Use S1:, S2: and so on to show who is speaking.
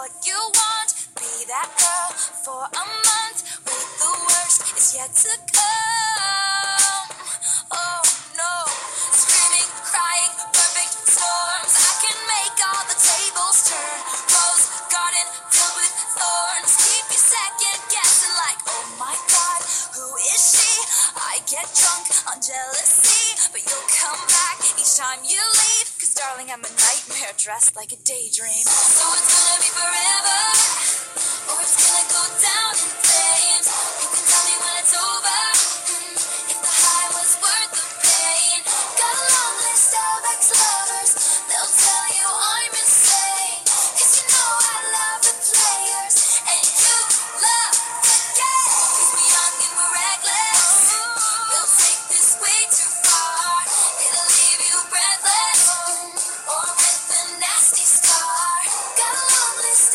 S1: what you want. Be that girl for a month. Wait, the worst is yet to come. Oh no, screaming, crying, perfect storms. I can make all the tables turn. Rose garden filled with thorns. Keep you second guessing, like, oh my god, who is she? I get drunk on jealousy, but you'll come back each time you. Leave. Darling, I'm a nightmare dressed like a daydream. So it's gonna be forever.